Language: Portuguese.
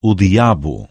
o diabo.